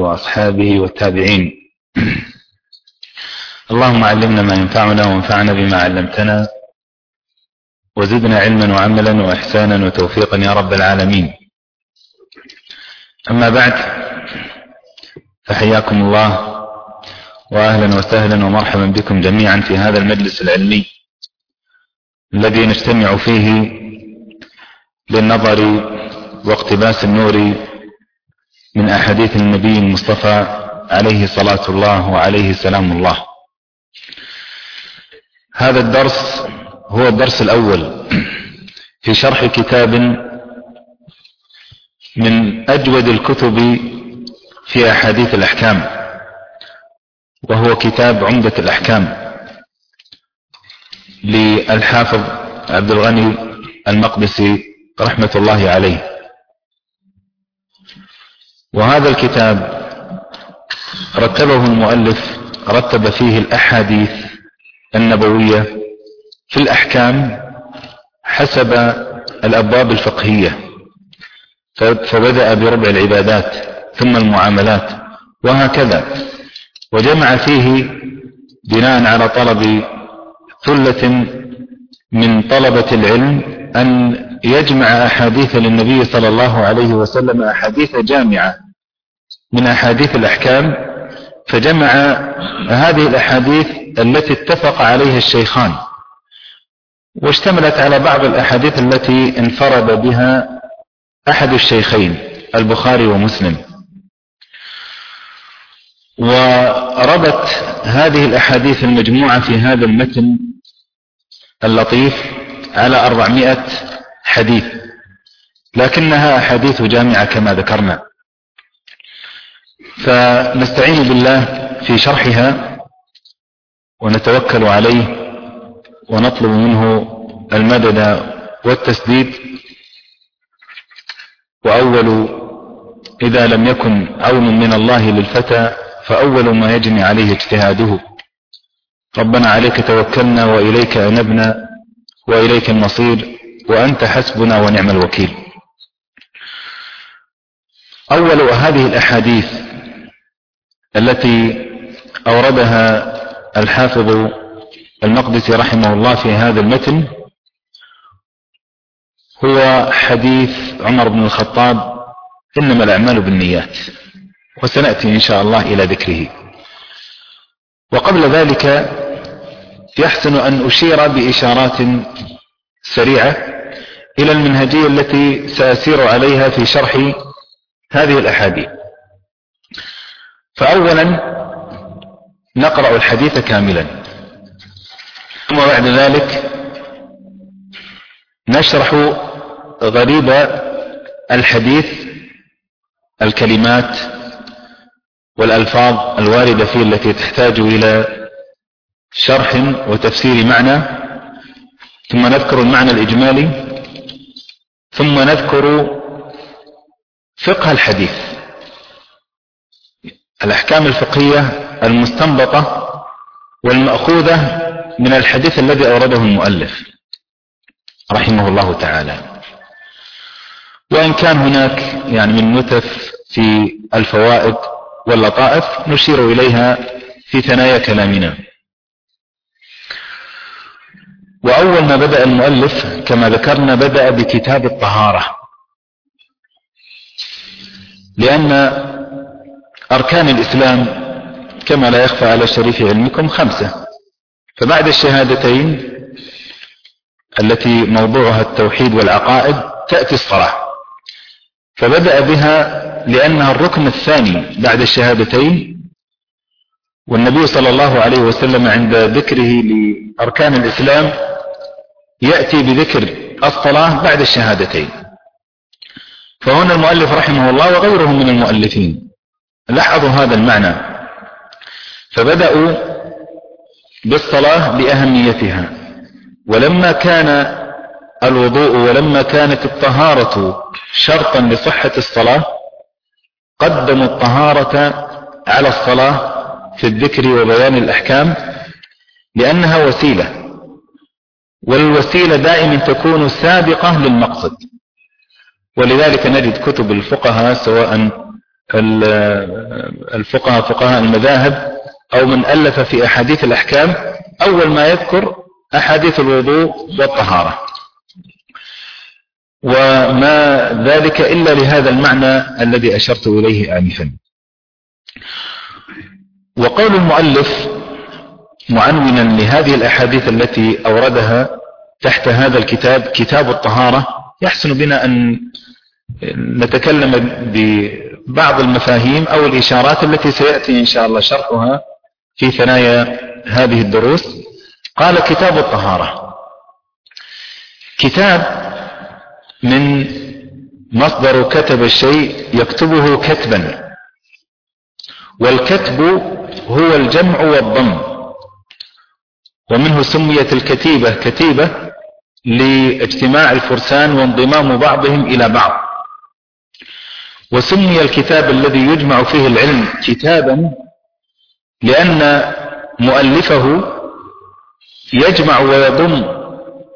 وأصحابه والتابعين. اللهم علمنا ما ينفعنا وانفعنا بما علمتنا وزدنا علما وعملا وإحسانا وتوفيقا يا رب العالمين. أما بعد فحياكم الله وأهلا وسهلا ومرحبا بكم جميعا في هذا المجلس العلمي الذي نجتمع فيه للنظر واقتباس النور من أحاديث النبي المصطفى عليه صلاة الله وعليه سلام الله. هذا الدرس هو الدرس الأول في شرح كتاب من أجود الكتب في أحاديث الأحكام وهو كتاب عمدة الأحكام للحافظ عبد الغني المقدسي رحمة الله عليه. وهذا الكتاب رتبه المؤلف رتب فيه الأحاديث النبوية في الأحكام حسب الأبواب الفقهية. فبدأ بربع العبادات ثم المعاملات وهكذا. وجمع فيه بناء على طلب ثلة من طلبة العلم أن يجمع أحاديث للنبي صلى الله عليه وسلم أحاديث جامعة. من أحاديث الأحكام فجمع هذه الأحاديث التي اتفق عليها الشيخان واشتملت على بعض الأحاديث التي انفرد بها أحد الشيخين البخاري ومسلم. وربط هذه الأحاديث المجموعة في هذا المتن اللطيف على أربعمائة حديث لكنها أحاديث جامعة كما ذكرنا. فنستعين بالله في شرحها ونتوكل عليه ونطلب منه المدد والتسديد. وأول إذا لم يكن عون من الله للفتى فأول ما يجني عليه اجتهاده. ربنا عليك توكلنا وإليك أنبنا وإليك المصير وأنت حسبنا ونعم الوكيل. أول هذه الأحاديث التي أوردها الحافظ المقدسي رحمه الله في هذا المتن هو حديث عمر بن الخطاب إنما الأعمال بالنيات وسنأتي إن شاء الله إلى ذكره. وقبل ذلك يحسن أن أشير بإشارات سريعة إلى المنهجية التي سأسير عليها في شرح هذه الأحاديث. فأولا نقرأ الحديث كاملا. ثم بعد ذلك نشرح غريب الحديث الكلمات والألفاظ الواردة فيه التي تحتاج إلى شرح وتفسير معنى. ثم نذكر المعنى الإجمالي. ثم نذكر فقه الحديث. الأحكام الفقهية المستنبطة والمأخوذة من الحديث الذي أورده المؤلف رحمه الله تعالى. وإن كان هناك يعني من نتف في الفوائد واللطائف نشير إليها في ثنايا كلامنا. وأول ما بدأ المؤلف كما ذكرنا بدأ بكتاب الطهارة. لأن أركان الإسلام كما لا يخفى على شريف علمكم خمسة. فبعد الشهادتين التي موضوعها التوحيد والعقائد تأتي الصلاة. فبدأ بها لأنها الركن الثاني بعد الشهادتين والنبي صلى الله عليه وسلم عند ذكره لأركان الإسلام يأتي بذكر الصلاة بعد الشهادتين. فهنا المؤلف رحمه الله وغيره من المؤلفين. لاحظوا هذا المعنى. فبدأوا بالصلاة لأهميتها ولما كان الوضوء ولما كانت الطهارة شرطا لصحة الصلاة قدموا الطهارة على الصلاة في الذكر وبيان الأحكام لأنها وسيلة. والوسيلة دائما تكون سابقة للمقصد. ولذلك نجد كتب الفقهاء سواء الفقهاء فقهاء المذاهب أو من ألف في أحاديث الأحكام أول ما يذكر أحاديث الوضوء والطهارة. وما ذلك إلا لهذا المعنى الذي أشرت إليه آنفا. وقول المؤلف معنونا لهذه الأحاديث التي أوردها تحت هذا الكتاب كتاب الطهارة يحسن بنا أن نتكلم ببعض المفاهيم أو الإشارات التي سيأتي إن شاء الله شرحها في ثنايا هذه الدروس. قال كتاب الطهارة. كتاب من مصدر كتب الشيء يكتبه كتبا والكتب هو الجمع والضم ومنه سميت الكتيبة كتيبة لإجتماع الفرسان وانضمام بعضهم إلى بعض. وسمي الكتاب الذي يجمع فيه العلم كتابا لأن مؤلفه يجمع ويضم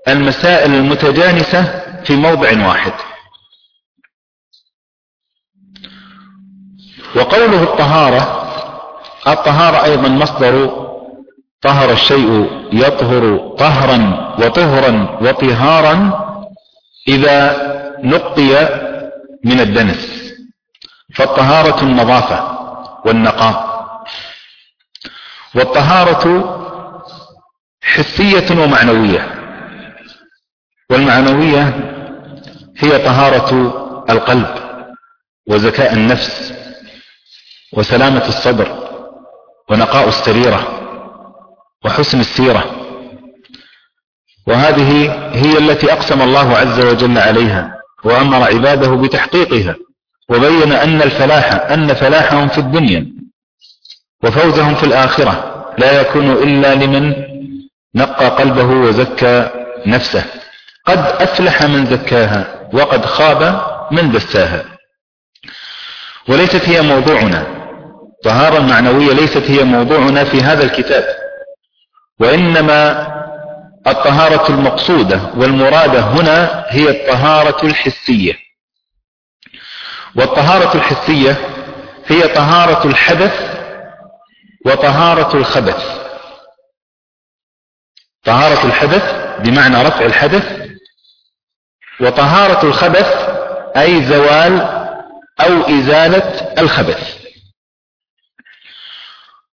المسائل المتجانسة في موضع واحد. وقوله الطهارة الطهارة أيضا مصدر طهر الشيء يطهر طهرا وطهرا وطهارا إذا نقي من الدنس. فالطهارة النظافة والنقاء. والطهارة حسية ومعنوية. والمعنوية هي طهارة القلب وزكاء النفس وسلامة الصدر ونقاء السريرة وحسن السيرة. وهذه هي التي أقسم الله عز وجل عليها وأمر عباده بتحقيقها. وبين أن الفلاح أن فلاحهم في الدنيا وفوزهم في الآخرة. لا يكون إلا لمن نقى قلبه وزكى نفسه. قد أفلح من زكاها وقد خاب من دساها وليست هي موضوعنا. طهارة المعنوية ليست هي موضوعنا في هذا الكتاب. وإنما الطهارة المقصودة والمرادة هنا هي الطهارة الحسية. والطهارة الحسية هي طهارة الحدث وطهارة الخبث. طهارة الحدث بمعنى رفع الحدث وطهارة الخبث أي زوال أو إزالة الخبث.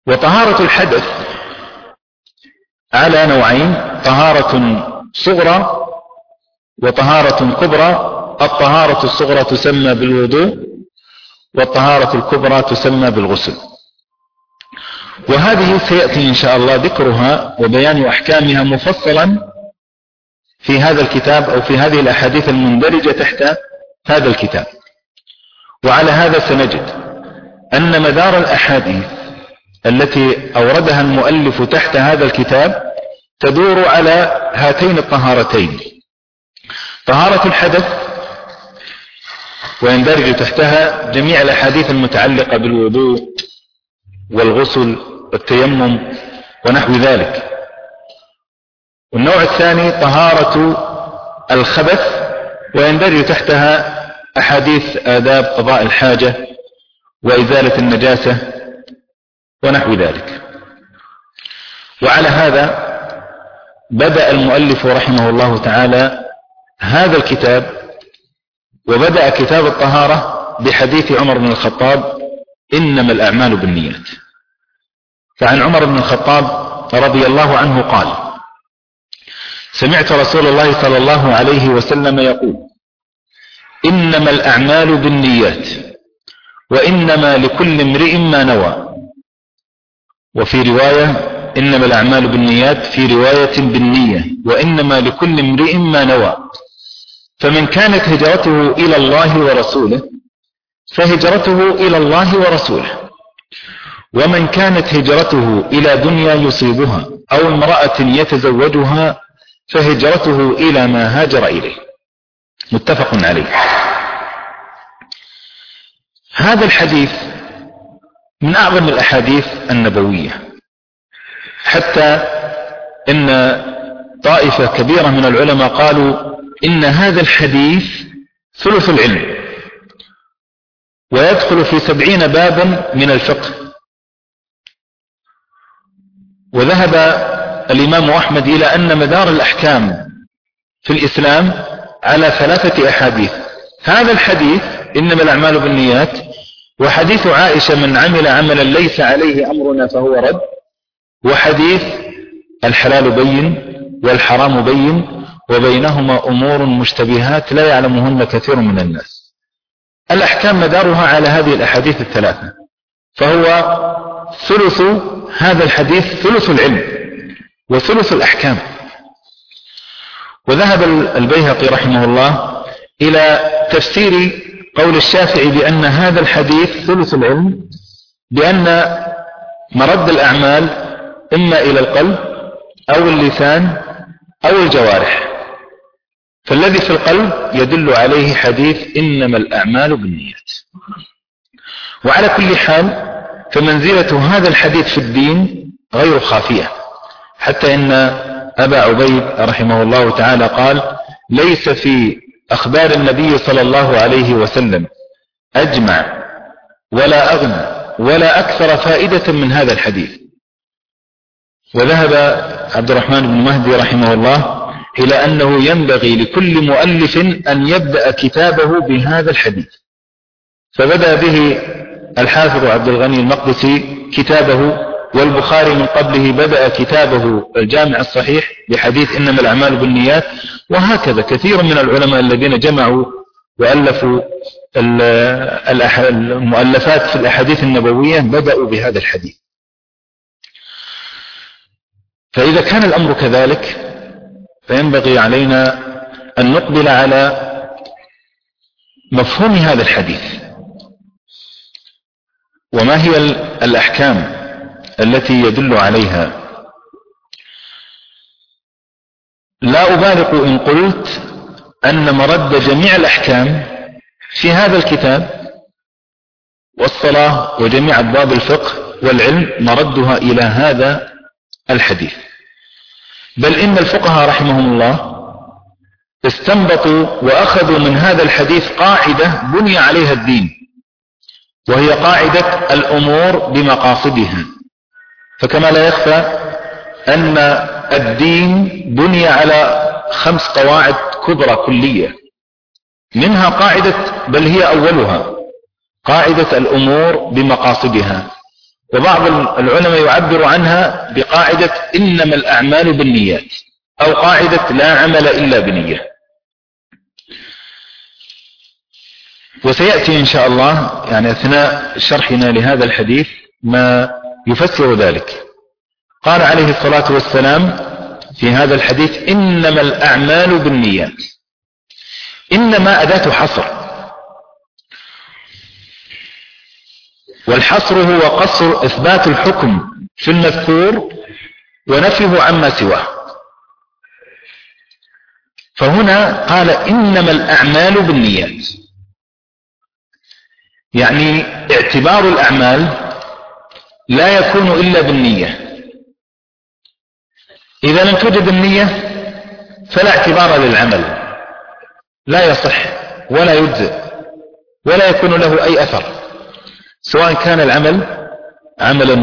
وطهارة الحدث على نوعين طهارة صغرى وطهارة كبرى الطهارة الصغرى تسمى بالوضوء والطهارة الكبرى تسمى بالغسل. وهذه سيأتي إن شاء الله ذكرها وبيان أحكامها مفصلا في هذا الكتاب أو في هذه الأحاديث المندرجة تحت هذا الكتاب. وعلى هذا سنجد أن مدار الأحاديث التي أوردها المؤلف تحت هذا الكتاب تدور على هاتين الطهارتين. طهارة الحدث ويندرج تحتها جميع الأحاديث المتعلقة بالوضوء والغسل والتيمم ونحو ذلك. والنوع الثاني طهارة الخبث ويندرج تحتها أحاديث آداب قضاء الحاجة وإزالة النجاسة ونحو ذلك. وعلى هذا بدأ المؤلف رحمه الله تعالى هذا الكتاب وبدأ كتاب الطهارة بحديث عمر بن الخطاب إنما الأعمال بالنيات. فعن عمر بن الخطاب رضي الله عنه قال سمعت رسول الله صلى الله عليه وسلم يقول إنما الأعمال بالنيات وإنما لكل امرئ ما نوى. وفي رواية إنما الأعمال بالنيات في رواية بالنية وإنما لكل امرئ ما نوى. فمن كانت هجرته إلى الله ورسوله فهجرته إلى الله ورسوله. ومن كانت هجرته إلى دنيا يصيبها أو امرأة يتزوجها فهجرته إلى ما هاجر إليه. متفق عليه. هذا الحديث من أعظم الأحاديث النبوية. حتى إن طائفة كبيرة من العلماء قالوا إن هذا الحديث ثلث العلم ويدخل في سبعين بابا من الفقه. وذهب الإمام أحمد إلى أن مدار الأحكام في الإسلام على ثلاثة أحاديث. هذا الحديث إنما الأعمال بالنيات وحديث عائشة من عمل عملا ليس عليه أمرنا فهو رد وحديث الحلال بين والحرام بين وبينهما أمور مشتبهات لا يعلمهن كثير من الناس. الأحكام مدارها على هذه الأحاديث الثلاثة فهو ثلث هذا الحديث ثلث العلم وثلث الأحكام. وذهب البيهقي رحمه الله إلى تفسير قول الشافعي بأن هذا الحديث ثلث العلم بأن مرد الأعمال إما إلى القلب أو اللسان أو الجوارح. فالذي في القلب يدل عليه حديث إنما الأعمال بالنيات. وعلى كل حال فمنزلة هذا الحديث في الدين غير خافية. حتى إن أبا عبيد رحمه الله تعالى قال ليس في أخبار النبي صلى الله عليه وسلم أجمع ولا أغنى ولا أكثر فائدة من هذا الحديث. وذهب عبد الرحمن بن مهدي رحمه الله إلى أنه ينبغي لكل مؤلف أن يبدأ كتابه بهذا الحديث. فبدأ به الحافظ عبد الغني المقدسي كتابه والبخاري من قبله بدأ كتابه الجامع الصحيح بحديث إنما الأعمال بالنيات وهكذا كثير من العلماء الذين جمعوا وألفوا المؤلفات في الأحاديث النبوية بدأوا بهذا الحديث. فإذا كان الأمر كذلك فينبغي علينا أن نقبل على مفهوم هذا الحديث. وما هي الأحكام التي يدل عليها؟ لا أبالغ إن قلت أن مرد جميع الأحكام في هذا الكتاب والصلاة وجميع أبواب الفقه والعلم مردها إلى هذا الحديث. بل إن الفقهاء رحمهم الله استنبطوا وأخذوا من هذا الحديث قاعدة بني عليها الدين وهي قاعدة الأمور بمقاصدها. فكما لا يخفى أن الدين بني على خمس قواعد كبرى كلية. منها قاعدة بل هي أولها قاعدة الأمور بمقاصدها. وبعض العلماء يعبر عنها بقاعدة إنما الأعمال بالنيات أو قاعدة لا عمل إلا بنية. وسيأتي إن شاء الله يعني أثناء شرحنا لهذا الحديث ما يفسر ذلك. قال عليه الصلاة والسلام في هذا الحديث إنما الأعمال بالنيات. إنما أداة حصر. والحصر هو قصر إثبات الحكم في المذكور ونفيه عما سواه. فهنا قال إنما الأعمال بالنيات. يعني اعتبار الأعمال لا يكون إلا بالنية. إذا لم توجد النية فلا اعتبار للعمل. لا يصح ولا يجزئ ولا يكون له أي أثر. سواء كان العمل عملا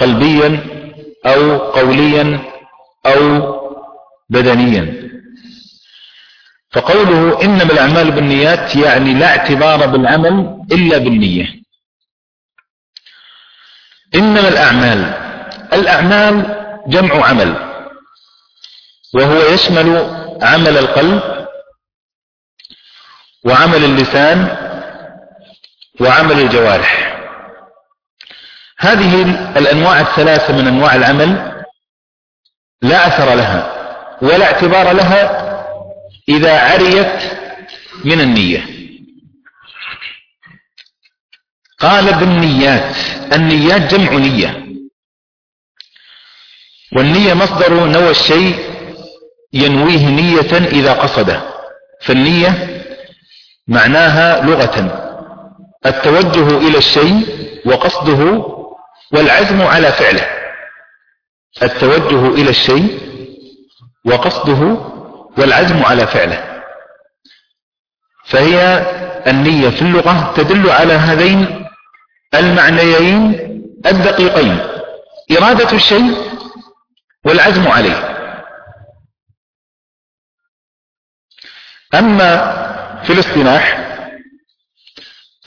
قلبيا أو قوليا أو بدنيا. فقوله إنما الأعمال بالنيات يعني لا اعتبار بالعمل إلا بالنية. إنما الأعمال الأعمال جمع عمل وهو يشمل عمل القلب وعمل اللسان وعمل الجوارح. هذه الأنواع الثلاثة من أنواع العمل لا أثر لها ولا اعتبار لها إذا عريت من النية. قال بالنيات النيات جمع نية. والنية مصدر نوى الشيء ينويه نية إذا قصده. فالنية معناها لغة. التوجه إلى الشيء وقصده والعزم على فعله. التوجه إلى الشيء وقصده والعزم على فعله. فهي النية في اللغة تدل على هذين المعنيين الدقيقين إرادة الشيء والعزم عليه. أما في الاصطلاح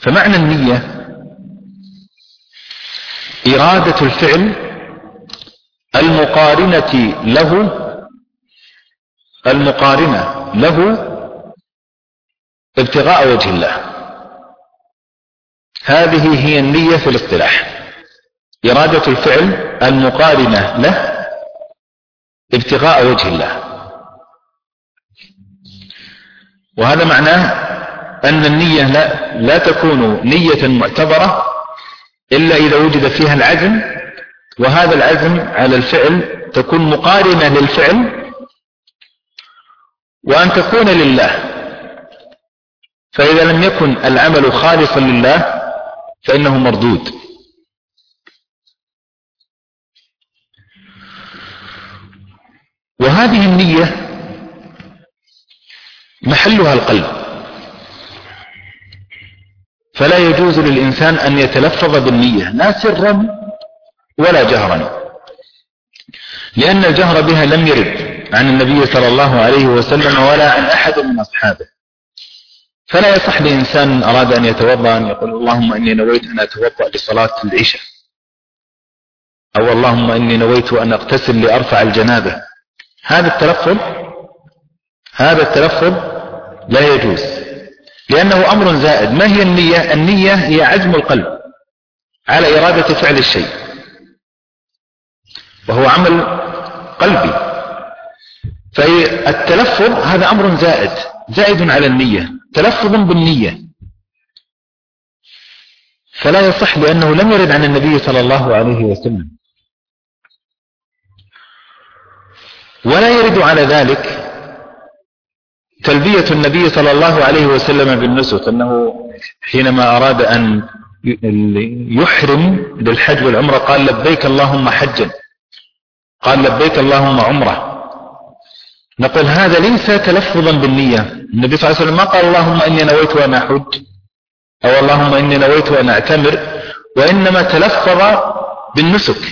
فمعنى النية إرادة الفعل المقارنة له المقارنة له ابتغاء وجه الله. هذه هي النية في الاصطلاح. إرادة الفعل المقارنة له ابتغاء وجه الله. وهذا معناه أن النية لا, لا تكون نية معتبرة إلا إذا وجد فيها العزم وهذا العزم على الفعل تكون مقارنة للفعل وأن تكون لله. فإذا لم يكن العمل خالصا لله فإنه مردود. وهذه النية محلها القلب. فلا يجوز للإنسان أن يتلفظ بالنية لا سرا ولا جهرا. لأن الجهر بها لم يرد عن النبي صلى الله عليه وسلم ولا عن أحد من أصحابه. فلا يصح لإنسان أراد أن يتوضأ أن يقول اللهم إني نويت أن أتوضأ لصلاة العشاء أو اللهم إني نويت أن أغتسل لأرفع الجنابة. هذا التلفظ هذا التلفظ لا يجوز. لأنه أمر زائد. ما هي النية؟ النية هي عزم القلب على إرادة فعل الشيء وهو عمل قلبي. فالتلفظ هذا أمر زائد زائد على النية تلفظ بالنية. فلا يصح لأنه لم يرد عن النبي صلى الله عليه وسلم. ولا يرد على ذلك تلبية النبي صلى الله عليه وسلم بالنسك أنه حينما أراد أن يحرم للحج والعمرة قال لبيك اللهم حجا. قال لبيك اللهم عمرة. نقول هذا ليس تلفظا بالنية. النبي صلى الله عليه وسلم ما قال اللهم إني نويت أن أحج أو اللهم إني نويت أن أعتمر وإنما تلفظ بالنسك.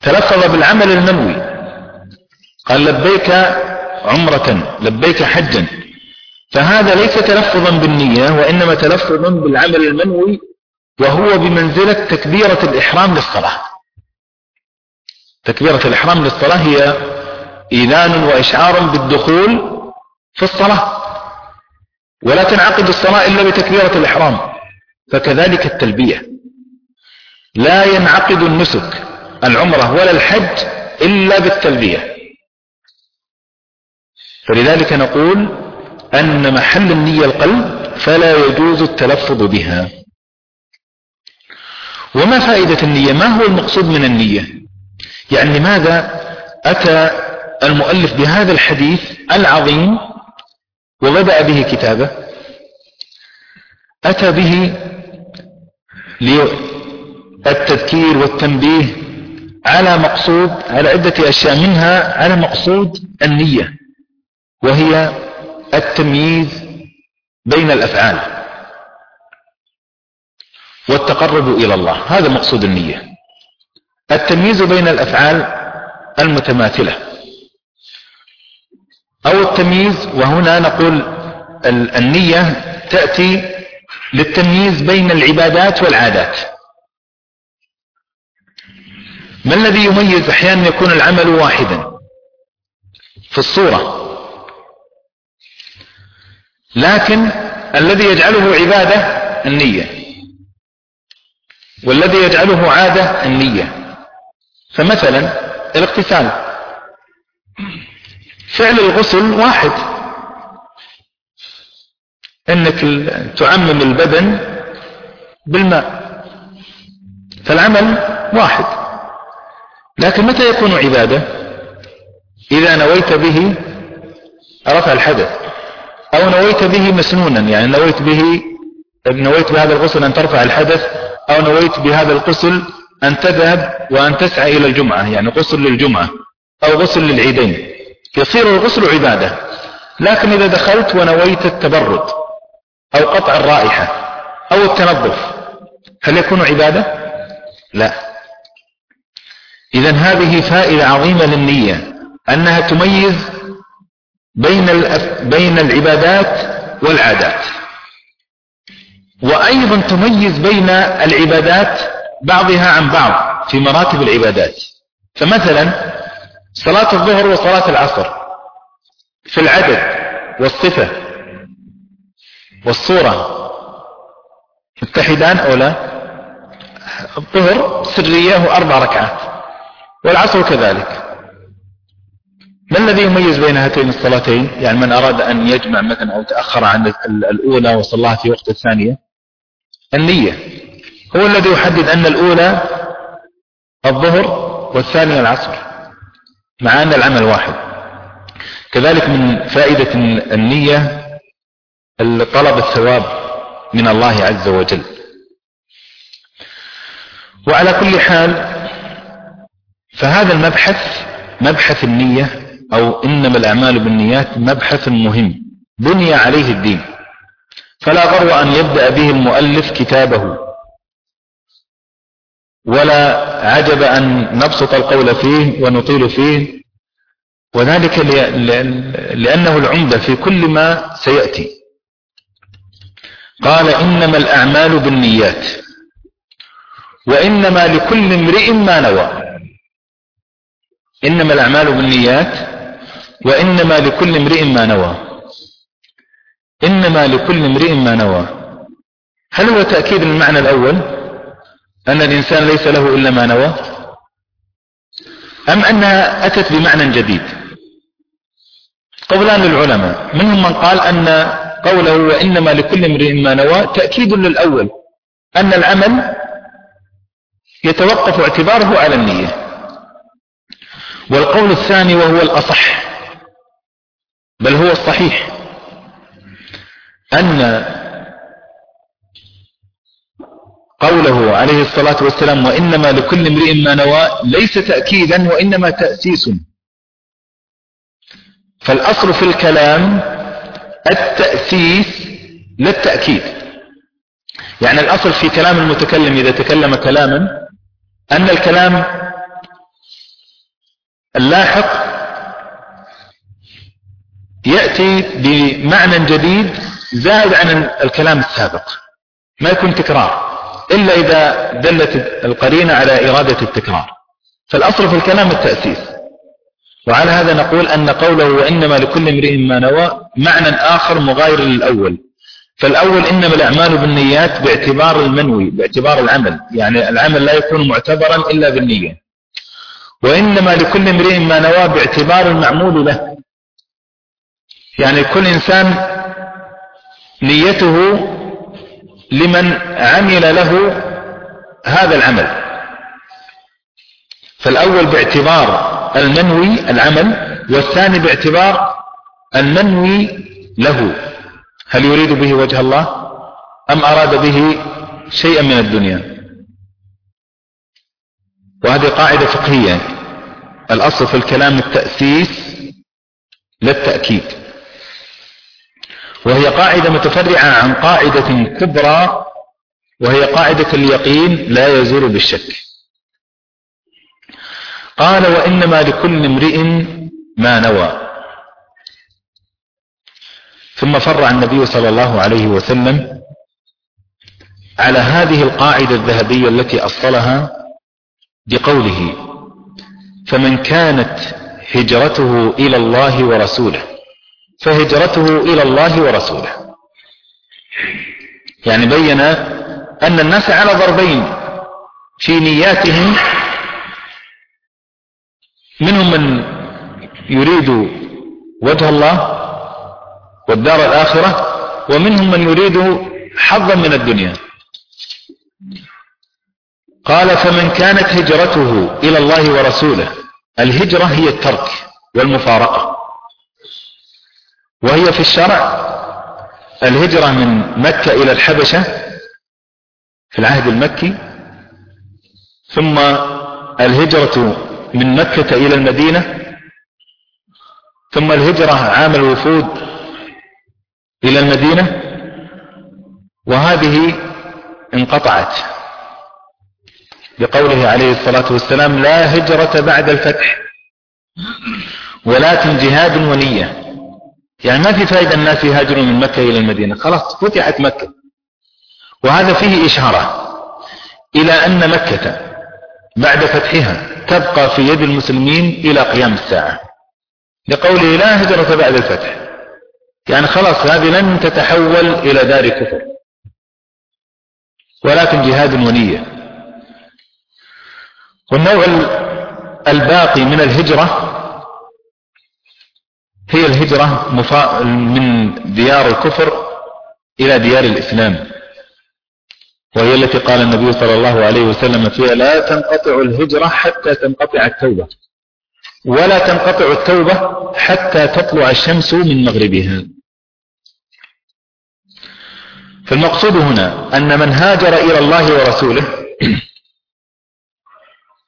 تلفظ بالعمل المنوي قال لبيك عمرة لبيك حجا. فهذا ليس تلفظا بالنية وإنما تلفظ بالعمل المنوي وهو بمنزلة تكبيرة الإحرام للصلاة. تكبيرة الإحرام للصلاة هي إيذان وإشعار بالدخول في الصلاة. ولا تنعقد الصلاة إلا بتكبيرة الإحرام فكذلك التلبية. لا ينعقد النسك العمرة ولا الحج إلا بالتلبية. فلذلك نقول أن محل النية القلب فلا يجوز التلفظ بها. وما فائدة النية؟ ما هو المقصود من النية؟ يعني لماذا أتى المؤلف بهذا الحديث العظيم وبدأ به كتابه؟ أتى به للتذكير والتنبيه على مقصود على عدة أشياء منها على مقصود النية. وهي التمييز بين الأفعال والتقرب إلى الله. هذا مقصود النية. التمييز بين الأفعال المتماثلة أو التمييز وهنا نقول النية تأتي للتمييز بين العبادات والعادات. ما الذي يميز؟ أحيانا يكون العمل واحدا في الصورة. لكن الذي يجعله عبادة النية والذي يجعله عادة النية. فمثلا الاغتسال. فعل الغسل واحد. إنك تعمم البدن بالماء. فالعمل واحد. لكن متى يكون عبادة؟ إذا نويت به رفع الحدث. أو نويت به مسنونا يعني نويت به نويت بهذا الغسل أن ترفع الحدث أو نويت بهذا الغسل أن تذهب وأن تسعى إلى الجمعة يعني غسل للجمعة أو غسل للعيدين. يصير الغسل عبادة لكن إذا دخلت ونويت التبرد أو قطع الرائحة أو التنظف هل يكون عبادة؟ لا. إذا هذه فائدة عظيمة للنية أنها تميز بين بين العبادات والعادات. وأيضا تميز بين العبادات بعضها عن بعض في مراتب العبادات. فمثلا صلاة الظهر وصلاة العصر في العدد والصفة والصورة متحدان أو لا؟ الظهر سرية أربع ركعات والعصر كذلك. ما الذي يميز بين هاتين الصلاتين؟ يعني من أراد أن يجمع مثلا أو تأخر عن الأولى وصلاها في وقت الثانية؟ النية. هو الذي يحدد أن الأولى الظهر والثانية العصر مع أن العمل واحد. كذلك من فائدة النية طلب الثواب من الله عز وجل. وعلى كل حال فهذا المبحث مبحث النية أو إنما الأعمال بالنيات مبحث مهم بني عليه الدين. فلا غرو أن يبدأ به المؤلف كتابه. ولا عجب أن نبسط القول فيه ونطيل فيه. وذلك لأنه العمدة في كل ما سيأتي. قال إنما الأعمال بالنيات. وإنما لكل امرئ ما نوى. إنما الأعمال بالنيات وإنما لكل امرئ ما نوى. إنما لكل امرئ ما نوى. هل هو تأكيد المعنى الأول؟ أن الإنسان ليس له إلا ما نوى؟ أم أنها أتت بمعنى جديد؟ قولان للعلماء. منهم من قال أن قوله وإنما لكل امرئ ما نوى تأكيد للأول. أن العمل يتوقف اعتباره على النية. والقول الثاني وهو الأصح. بل هو الصحيح أن قوله عليه الصلاة والسلام وإنما لكل امرئ ما نوى ليس تأكيدا وإنما تأسيس. فالأصل في الكلام التأسيس للتأكيد. يعني الأصل في كلام المتكلم إذا تكلم كلاما أن الكلام اللاحق يأتي بمعنى جديد زائد عن الكلام السابق. ما يكون تكرار إلا إذا دلت القرينة على إرادة التكرار. فالأصل في الكلام التأسيس. وعلى هذا نقول أن قوله وإنما لكل امرئ ما نوى معنى آخر مغاير للأول. فالأول إنما الأعمال بالنيات باعتبار المنوي باعتبار العمل. يعني العمل لا يكون معتبرا إلا بالنية. وإنما لكل امرئ ما نوى باعتبار المعمول له. يعني كل إنسان نيته لمن عمل له هذا العمل. فالأول باعتبار المنوي العمل والثاني باعتبار المنوي له. هل يريد به وجه الله؟ أم أراد به شيئا من الدنيا؟ وهذه قاعدة فقهية. الأصل في الكلام التأسيس للتأكيد. وهي قاعدة متفرعة عن قاعدة كبرى وهي قاعدة اليقين لا يزول بالشك. قال وإنما لكل امرئ ما نوى. ثم فرع النبي صلى الله عليه وسلم على هذه القاعدة الذهبية التي أصلها بقوله فمن كانت هجرته إلى الله ورسوله. فهجرته إلى الله ورسوله. يعني بين أن الناس على ضربين في نياتهم منهم من يريد وجه الله والدار الآخرة ومنهم من يريد حظا من الدنيا. قال فمن كانت هجرته إلى الله ورسوله الهجرة هي الترك والمفارقة. وهي في الشرع. الهجرة من مكة إلى الحبشة في العهد المكي ثم الهجرة من مكة إلى المدينة ثم الهجرة عام الوفود إلى المدينة وهذه انقطعت. بقوله عليه الصلاة والسلام لا هجرة بعد الفتح ولكن جهاد ونية. يعني ما في فائدة الناس يهاجرون من مكة إلى المدينة. خلاص فتحت مكة. وهذا فيه إشارة إلى أن مكة بعد فتحها تبقى في يد المسلمين إلى قيام الساعة. لقوله لا هجرة بعد الفتح. يعني خلاص هذه لن تتحول إلى دار كفر. ولكن جهاد ونية. والنوع الباقي من الهجرة هي الهجرة من ديار الكفر إلى ديار الإسلام. وهي التي قال النبي صلى الله عليه وسلم فيها لا تنقطع الهجرة حتى تنقطع التوبة. ولا تنقطع التوبة حتى تطلع الشمس من مغربها. فالمقصود هنا أن من هاجر إلى الله ورسوله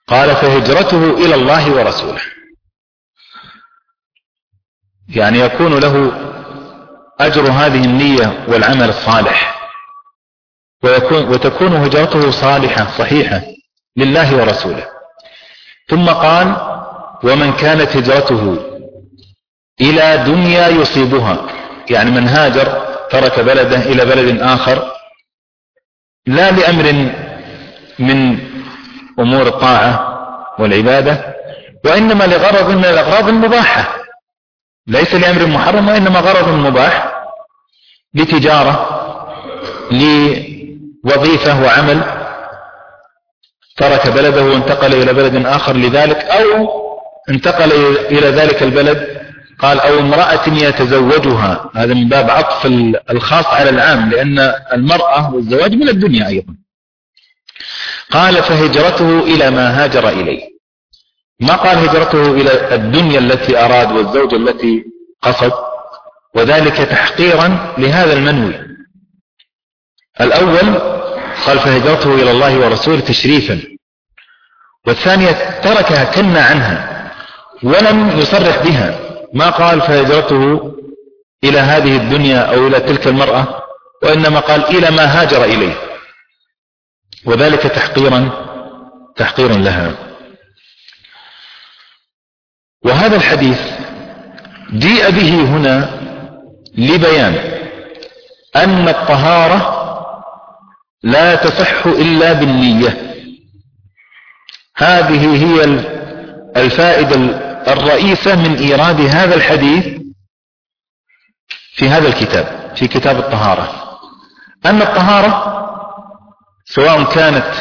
قال فهجرته إلى الله ورسوله. يعني يكون له أجر هذه النية والعمل الصالح. ويكون وتكون هجرته صالحة صحيحة لله ورسوله. ثم قال ومن كانت هجرته إلى دنيا يصيبها. يعني من هاجر ترك بلده إلى بلد آخر لا لأمر من أمور الطاعة والعبادة وإنما لغرض من الأغراض المباحة. ليس لأمر محرم وإنما غرض مباح لتجارة لوظيفة وعمل ترك بلده وانتقل إلى بلد آخر لذلك أو انتقل إلى ذلك البلد قال أو امرأة يتزوجها. هذا من باب عطف الخاص على العام لأن المرأة والزواج من الدنيا أيضا. قال فهجرته إلى ما هاجر إليه. ما قال هجرته إلى الدنيا التي أراد والزوجة التي قصد؟ وذلك تحقيرا لهذا المنوي. الأول قال فهجرته إلى الله ورسوله تشريفا. والثانية تركها كنا عنها ولم يصرح بها. ما قال فهجرته إلى هذه الدنيا أو إلى تلك المرأة؟ وإنما قال إلى ما هاجر إليه. وذلك تحقيرا تحقيرا لها. وهذا الحديث جيء به هنا لبيان أن الطهارة لا تصح إلا بالنية. هذه هي الفائدة الرئيسة من إيراد هذا الحديث في هذا الكتاب في كتاب الطهارة. أن الطهارة سواء كانت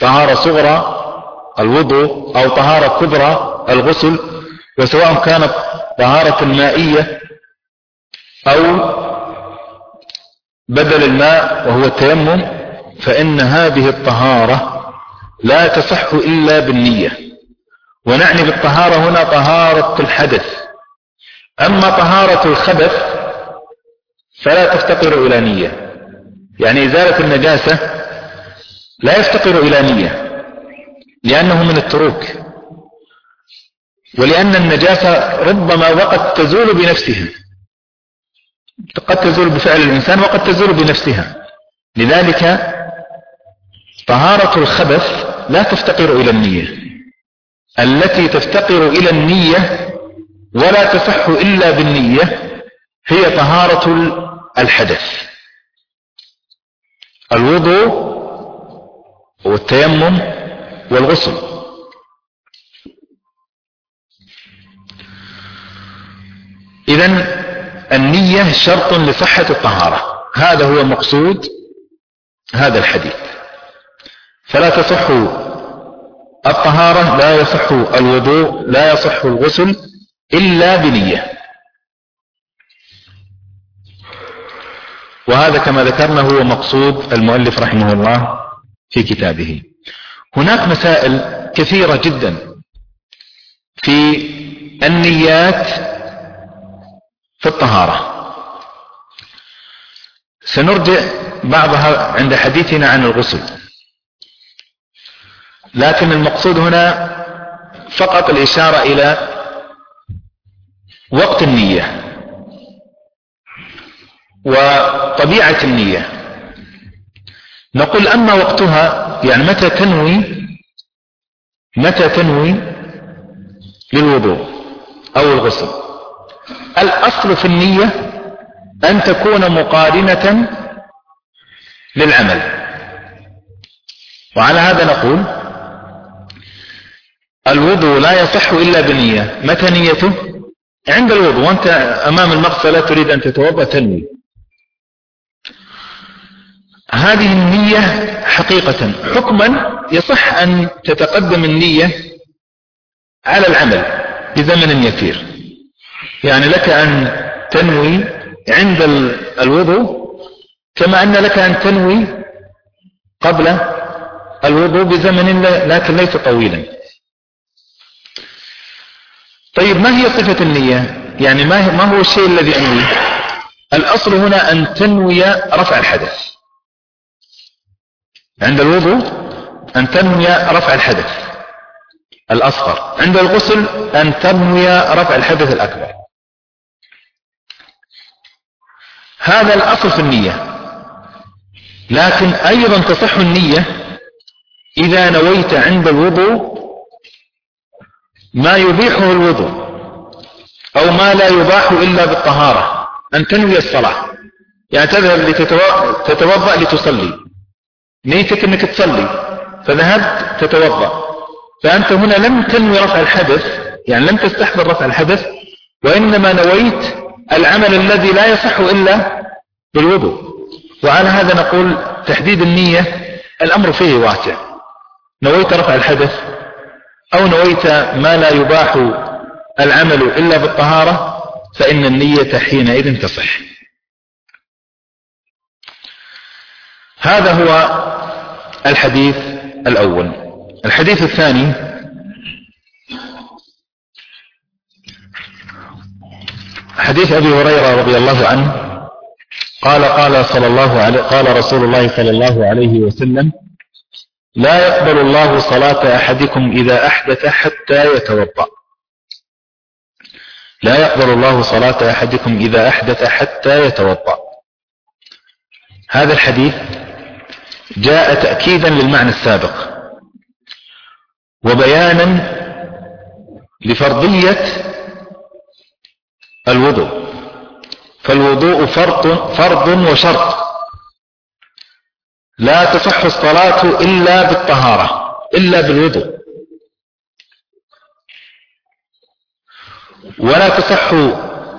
طهارة صغرى الوضوء أو طهارة كبرى الغسل وسواء كانت طهارة مائية أو بدل الماء وهو التيمم فإن هذه الطهارة لا تصح إلا بالنية. ونعني بالطهارة هنا طهارة الحدث. أما طهارة الخبث فلا تفتقر إلى نية. يعني إزالة النجاسة لا يفتقر إلى نية لأنه من التروك. ولأن النجاسة ربما وقد تزول بنفسها. قد تزول بفعل الإنسان وقد تزول بنفسها. لذلك طهارة الخبث لا تفتقر إلى النية. التي تفتقر إلى النية ولا تصح إلا بالنية هي طهارة الحدث. الوضوء والتيمم والغسل. إذا النية شرط لصحة الطهارة. هذا هو مقصود هذا الحديث. فلا تصح الطهارة لا يصح الوضوء لا يصح الغسل إلا بنية. وهذا كما ذكرنا هو مقصود المؤلف رحمه الله في كتابه. هناك مسائل كثيرة جدا في النيات في الطهارة. سنرجع بعضها عند حديثنا عن الغسل. لكن المقصود هنا فقط الإشارة إلى وقت النية وطبيعة النية. نقول أما وقتها يعني متى تنوي؟ متى تنوي؟ للوضوء أو الغسل. الأصل في النية أن تكون مقارنة للعمل. وعلى هذا نقول الوضوء لا يصح إلا بنية. متى نيته؟ عند الوضوء. وأنت أمام المغسلة تريد أن تتوضأ تنوي. هذه النية حقيقة. حكما يصح أن تتقدم النية على العمل بزمن يسير. يعني لك أن تنوي عند الوضوء كما أن لك أن تنوي قبل الوضوء بزمن لكن ليس طويلا. طيب ما هي صفة النية؟ يعني ما هو الشيء الذي أنوي الأصل هنا أن تنوي رفع الحدث. عند الوضوء أن تنوي رفع الحدث الأصغر. عند الغسل أن تنوي رفع الحدث الأكبر. هذا الأصل في النية. لكن أيضا تصح النية إذا نويت عند الوضوء ما يبيحه الوضوء أو ما لا يباح إلا بالطهارة أن تنوي الصلاة. يعني تذهب لتتوضأ لتصلي. نيتك أنك تصلي فذهبت تتوضأ. فأنت هنا لم تنوي رفع الحدث يعني لم تستحضر رفع الحدث وإنما نويت العمل الذي لا يصح إلا بالوضوء. وعلى هذا نقول تحديد النية الأمر فيه واسع نويت رفع الحدث أو نويت ما لا يباح العمل إلا بالطهارة فإن النية حينئذ تصح. هذا هو الحديث الأول. الحديث الثاني حديث أبي هريرة رضي الله عنه قال قال صلى الله عليه قال رسول الله صلى الله عليه وسلم لا يقبل الله صلاة أحدكم إذا أحدث حتى يتوضأ. لا يقبل الله صلاة أحدكم إذا أحدث حتى يتوضأ. هذا الحديث جاء تأكيدا للمعنى السابق وبيانا لفرضية الوضوء. فالوضوء فرض, فرض وشرط. لا تصح الصلاة إلا بالطهارة إلا بالوضوء. ولا تصح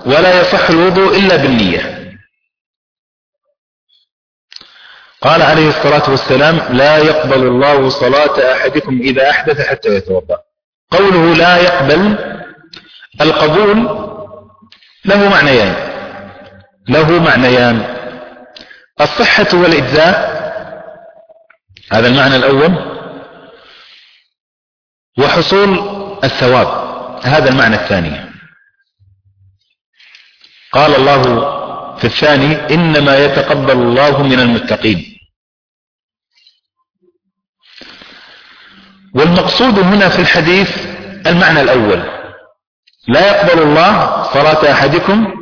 ولا يصح الوضوء إلا بالنية. قال عليه الصلاة والسلام لا يقبل الله صلاة أحدكم إذا أحدث حتى يتوضأ. قوله لا يقبل القبول له معنيان. له معنيان. الصحة والإجزاء. هذا المعنى الأول. وحصول الثواب. هذا المعنى الثاني. قال الله في الثاني إنما يتقبل الله من المتقين. والمقصود هنا في الحديث المعنى الأول. لا يقبل الله صلاة أحدكم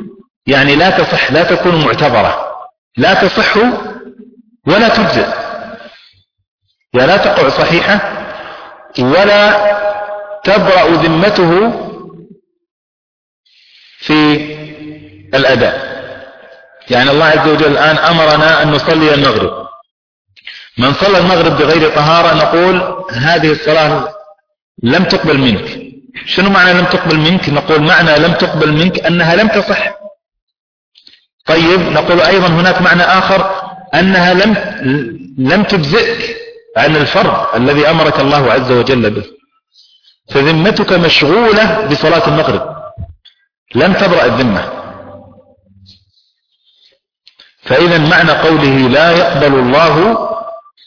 يعني لا تصح لا تكون معتبرة لا تصح ولا تجزئ. يعني لا تقع صحيحة ولا تبرأ ذمته في الأداء. يعني الله عز وجل الآن أمرنا أن نصلي المغرب. من صلى المغرب بغير طهارة نقول هذه الصلاة لم تقبل منك. شنو معنى لم تقبل منك؟ نقول معنى لم تقبل منك أنها لم تصح. طيب نقول أيضا هناك معنى آخر أنها لم لم تجزئك عن الفرض الذي أمرك الله عز وجل به. فذمتك مشغولة بصلاة المغرب. لم تبرأ الذمة. فإذا معنى قوله لا يقبل الله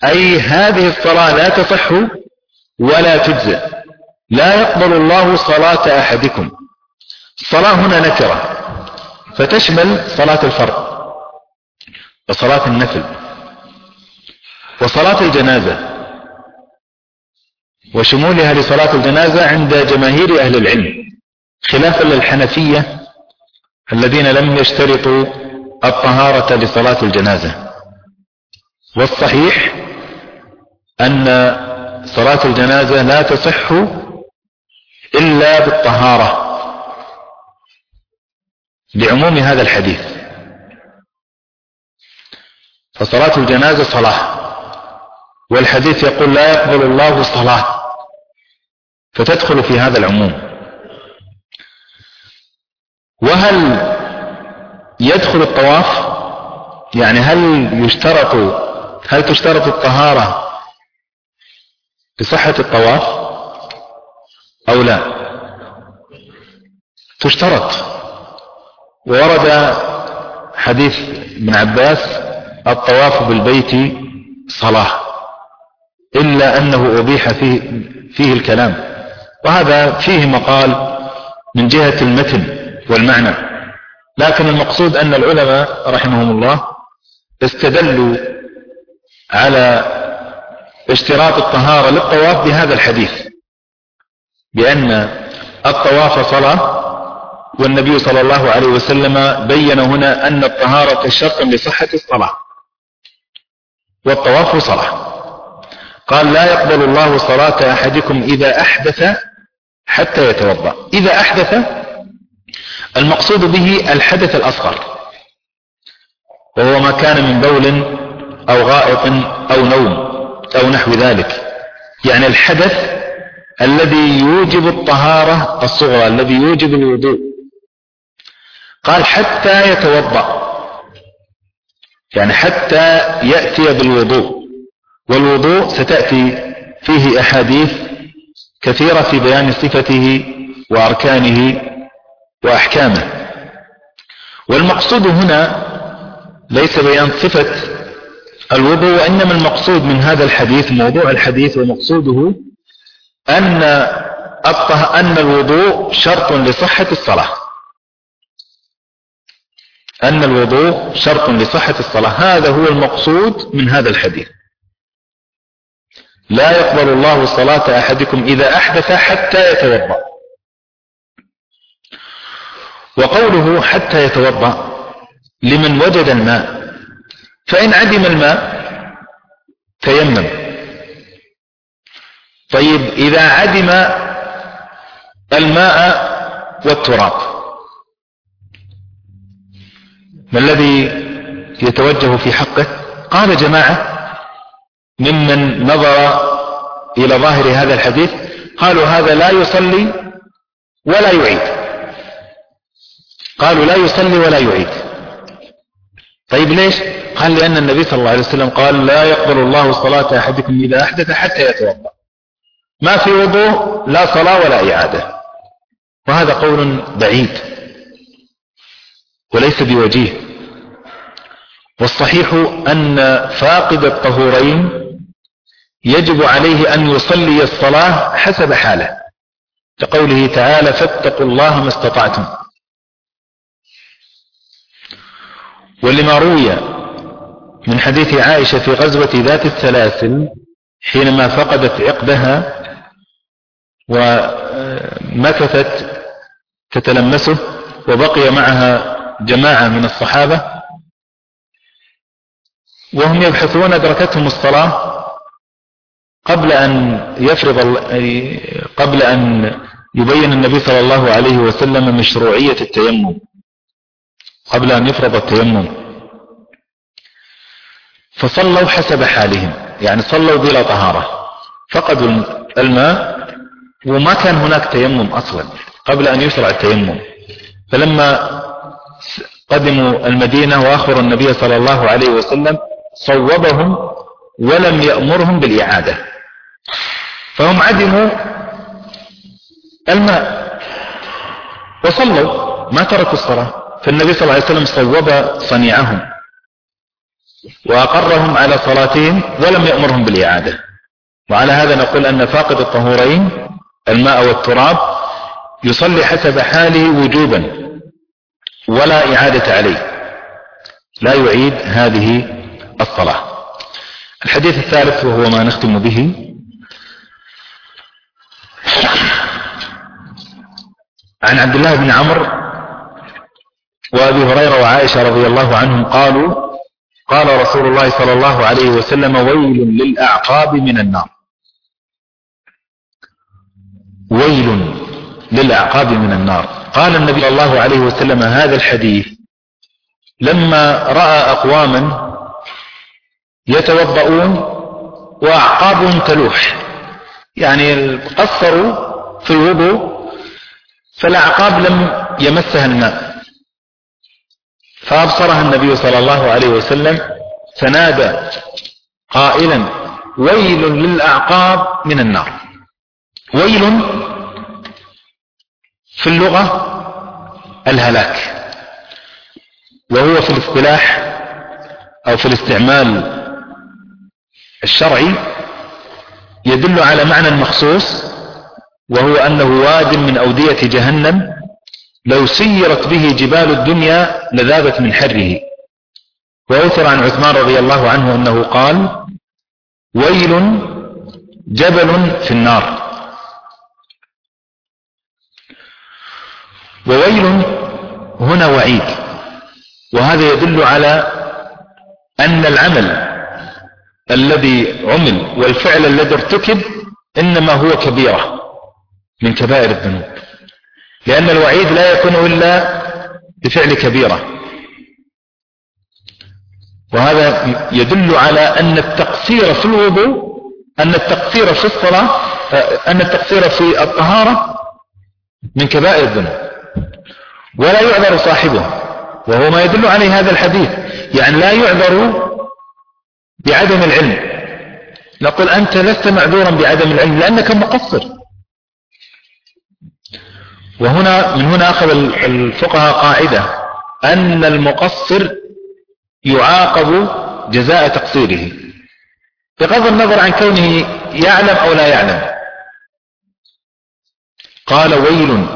أي هذه الصلاة لا تصح ولا تجزئ. لا يقبل الله صلاة أحدكم. الصلاة هنا نكرة. فتشمل صلاة الفرض وصلاة النفل وصلاة الجنازة وشمولها لصلاة الجنازة عند جماهير أهل العلم خلافا للحنفية الذين لم يشترطوا الطهارة لصلاة الجنازة. والصحيح أن صلاة الجنازة لا تصح إلا بالطهارة لعموم هذا الحديث. فصلاة الجنازة صلاة. والحديث يقول لا يقبل الله الصلاة. فتدخل في هذا العموم. وهل يدخل الطواف؟ يعني هل يشترط هل تشترط الطهارة لصحة الطواف؟ أو لا؟ تشترط. وورد حديث ابن عباس الطواف بالبيت صلاة إلا أنه أبيح فيه, فيه الكلام. وهذا فيه مقال من جهة المتن والمعنى. لكن المقصود أن العلماء رحمهم الله استدلوا على اشتراط الطهارة للطواف بهذا الحديث. بأن الطواف صلاة والنبي صلى الله عليه وسلم بين هنا أن الطهارة شرط لصحة الصلاة. والطواف صلاة. قال لا يقبل الله صلاة أحدكم إذا أحدث حتى يتوضأ. إذا أحدث المقصود به الحدث الأصغر. وهو ما كان من بول أو غائط أو نوم أو نحو ذلك. يعني الحدث الذي يوجب الطهارة الصغرى الذي يوجب الوضوء. قال حتى يتوضأ. يعني حتى يأتي بالوضوء. والوضوء ستأتي فيه أحاديث كثيرة في بيان صفته وأركانه وأحكامه. والمقصود هنا ليس بيان صفة الوضوء وإنما المقصود من هذا الحديث موضوع الحديث ومقصوده أن أن الوضوء شرط لصحة الصلاة. أن الوضوء شرط لصحة الصلاة. هذا هو المقصود من هذا الحديث. لا يقبل الله صلاة أحدكم إذا أحدث حتى يتوضأ. وقوله حتى يتوضأ لمن وجد الماء فإن عدم الماء تيمم طيب إذا عدم الماء والتراب ما الذي يتوجه في حقه؟ قال جماعة ممن نظر إلى ظاهر هذا الحديث قالوا هذا لا يصلي ولا يعيد. قالوا لا يصلي ولا يعيد. طيب ليش؟ قال لأن النبي صلى الله عليه وسلم قال لا يقبل الله صلاة أحدكم إذا أحدث حتى يتوضأ. ما في وضوء لا صلاة ولا إعادة. وهذا قول بعيد. وليس بوجيه. والصحيح أن فاقد الطهورين يجب عليه أن يصلي الصلاة حسب حاله. كقوله تعالى فاتقوا الله ما استطعتم. ولما روي من حديث عائشة في غزوة ذات السلاسل حينما فقدت عقدها ومكثت تتلمسه وبقي معها جماعة من الصحابة وهم يبحثون أدركتهم الصلاة قبل أن يفرض قبل أن يبين النبي صلى الله عليه وسلم مشروعية التيمم قبل أن يفرض التيمم. فصلوا حسب حالهم يعني صلوا بلا طهارة فقدوا الماء وما كان هناك تيمم أصلا قبل أن يشرع التيمم. فلما قدموا المدينة وأخبروا النبي صلى الله عليه وسلم صوبهم ولم يأمرهم بالإعادة. فهم عدموا الماء وصلوا ما تركوا الصلاة. فالنبي صلى الله عليه وسلم صوب صنيعهم وأقرهم على صلاتهم ولم يأمرهم بالإعادة. وعلى هذا نقول أن فاقد الطهورين الماء والتراب يصلي حسب حاله وجوبا ولا إعادة عليه. لا يعيد هذه الصلاة. الحديث الثالث وهو ما نختم به. عن عبد الله بن عمرو وأبي هريرة وعائشة رضي الله عنهم قالوا قال رسول الله صلى الله عليه وسلم ويل للأعقاب من النار. ويل للأعقاب من النار. قال النبي صلى الله عليه وسلم هذا الحديث لما رأى أقواما يتوضؤون وأعقابهم تلوح يعني قصروا في الوضوء فالأعقاب لم يمسها الماء. فأبصرها النبي صلى الله عليه وسلم فنادى قائلا ويل للأعقاب من النار. ويل في اللغة الهلاك وهو في الاصطلاح أو في الاستعمال الشرعي يدل على معنى مخصوص وهو أنه واد من أودية جهنم لو سيرت به جبال الدنيا لذابت من حره. وأثر عن عثمان رضي الله عنه أنه قال ويل جبل في النار. وويل هنا وعيد. وهذا يدل على أن العمل الذي عمل والفعل الذي ارتكب إنما هو كبيرة من كبائر الذنوب. لأن الوعيد لا يكون إلا بفعل كبيرة. وهذا يدل على أن التقصير في الوضوء أن التقصير في الصلاة أن التقصير في الطهارة من كبائر الذنوب. ولا يعذر صاحبه. وهو ما يدل عليه هذا الحديث. يعني لا يعذر بعدم العلم. نقول أنت لست معذورا بعدم العلم لأنك مقصر. وهنا من هنا أخذ الفقهاء قاعدة أن المقصر يعاقب جزاء تقصيره. بغض النظر عن كونه يعلم أو لا يعلم. قال ويل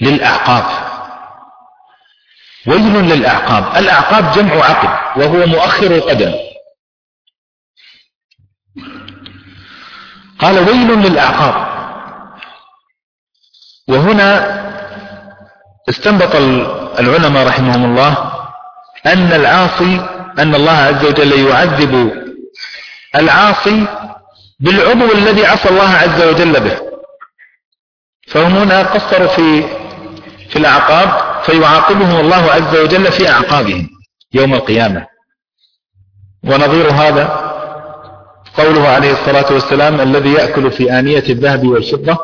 للأعقاب. ويل للأعقاب. الأعقاب جمع عقب وهو مؤخر القدم. قال ويل للأعقاب. وهنا استنبط العلماء رحمهم الله أن العاصي أن الله عز وجل يعذب العاصي بالعضو الذي عصى الله عز وجل به. فهم هنا قصروا في في الأعقاب فيعاقبهم الله عز وجل في أعقابهم يوم القيامة. ونظير هذا قوله عليه الصلاة والسلام الذي يأكل في آنية الذهب والفضة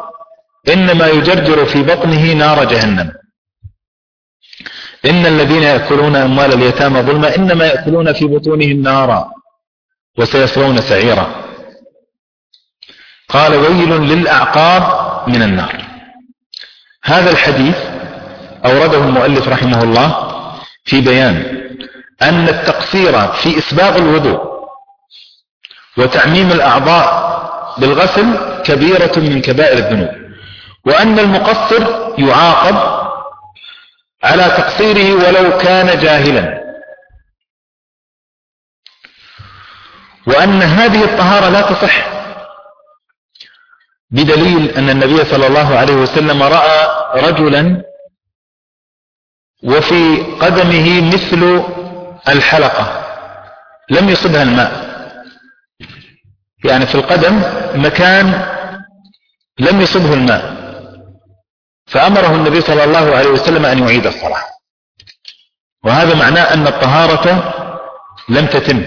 إنما يجرجر في بطنه نار جهنم. إن الذين يأكلون أموال اليتامى ظلما إنما يأكلون في بطونهم نارا وسيصلون سعيرا. قال ويل للأعقاب من النار. هذا الحديث أورده المؤلف رحمه الله في بيان أن التقصير في إسباغ الوضوء وتعميم الأعضاء بالغسل كبيرة من كبائر الذنوب وأن المقصر يعاقب على تقصيره ولو كان جاهلا وأن هذه الطهارة لا تصح بدليل أن النبي صلى الله عليه وسلم رأى رجلا وفي قدمه مثل الحلقة. لم يصبها الماء. يعني في القدم مكان لم يصبه الماء. فأمره النبي صلى الله عليه وسلم أن يعيد الصلاة. وهذا معناه أن الطهارة لم تتم.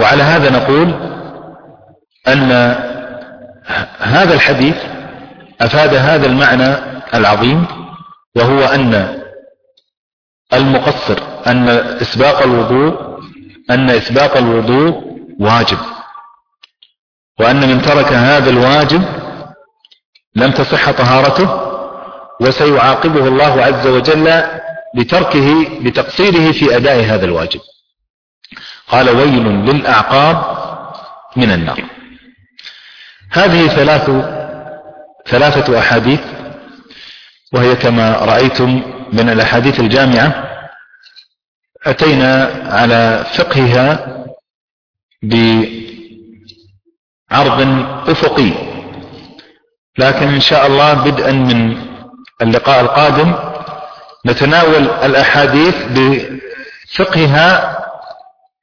وعلى هذا نقول أن هذا الحديث أفاد هذا المعنى العظيم وهو أن المقصر أن إسباق الوضوء أن إسباق الوضوء واجب. وأن من ترك هذا الواجب لم تصح طهارته وسيعاقبه الله عز وجل بتركه بتقصيره في أداء هذا الواجب. قال ويل للأعقاب من النار. هذه ثلاث ثلاثة أحاديث وهي كما رأيتم من الأحاديث الجامعة أتينا على فقهها بعرض أفقي. لكن إن شاء الله بدءا من اللقاء القادم نتناول الأحاديث فقهها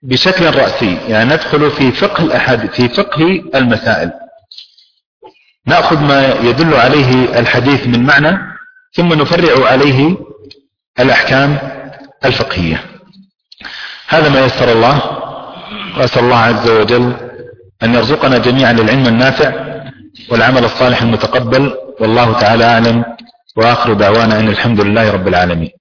بشكل رأسي. يعني ندخل في فقه الأحاديث في فقه المسائل. نأخذ ما يدل عليه الحديث من معنى. ثم نفرع عليه الأحكام الفقهية. هذا ما يسر الله وأسأل الله عز وجل أن يرزقنا جميعا العلم النافع والعمل الصالح المتقبل والله تعالى أعلم وآخر دعوانا أن الحمد لله رب العالمين.